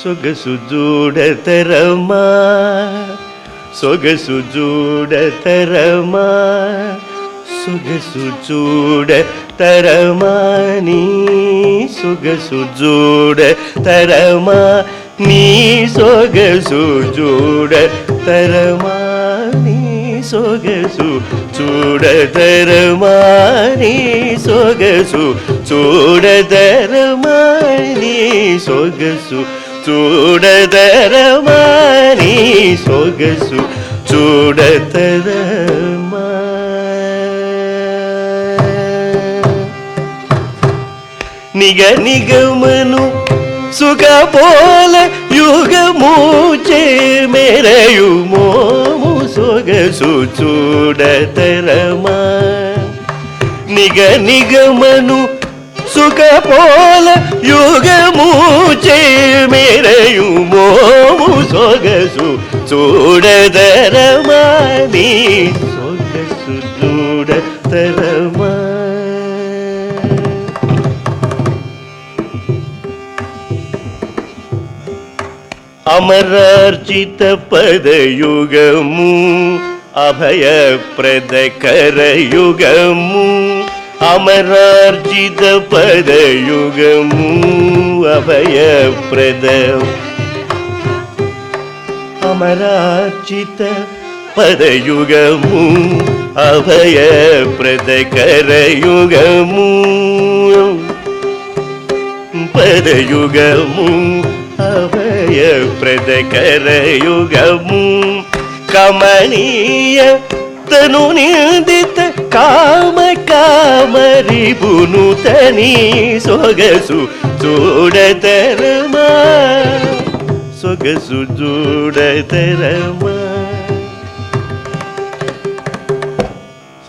సొగసు చూడతరమా సొగసు చూడతరమా సొగసు చూడతరమా నీ సొగసు చూడతరమా నీ సొగసు చూడతరమా నీ సొగసు చూడతరమా నీ సొగసు చూడతరమా నీ సొగసు చూడతరమా నీ సొగసు చూడతరమా నిగ నిగమను సుఖపోల యుగము చే మెరయు మోము సొగసు చూడతరమా నిగ నిగమను సుఖపోల యుగము చే మెరయు మోము సొగసు చూడదరమా నీ సొగసు చూడతరమా అమరార్జిత పదయుగము అభయప్రద కరయుగము அமரார்ஜித பதயுகமும் அபயப்பிரத அமரார்ஜித பதயுகமும் அபயப்பிரத கரயுகமும் பதயுகமும் அபயப்பிரத கரயுகமும் கமணிய తను నిందిత కామ కామరిబును తని సొగసు చూడతరమా? సొగసు చూడతరమా?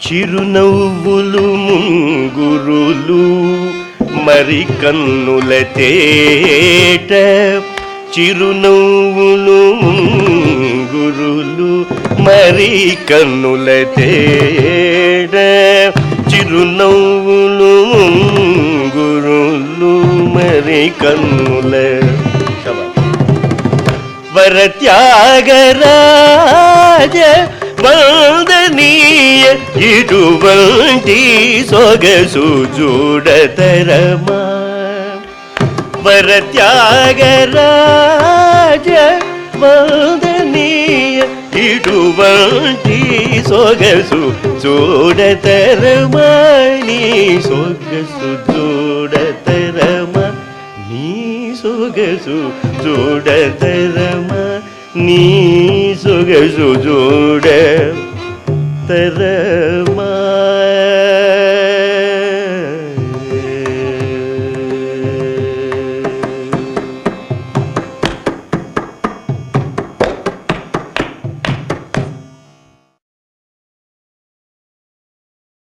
చిరునవ్వులు ముంగురులు మరి కన్నుల తేట చిరునవ్వులు గురులు మరి కన్నుల తేడ. చిరునవ్వులు గురులు మరి కన్నుల వరత్యాగరాజ వందనీయ ఇటువంటి సొగసు చూడతరమా వరత్యాగరాజ వందనీయ ఇటువంటి సొగసు చూడతరమా నీ సొగసు చూడతరమా నీ సొగసు చూడతరమా నీ సొగసు చూడ తరమా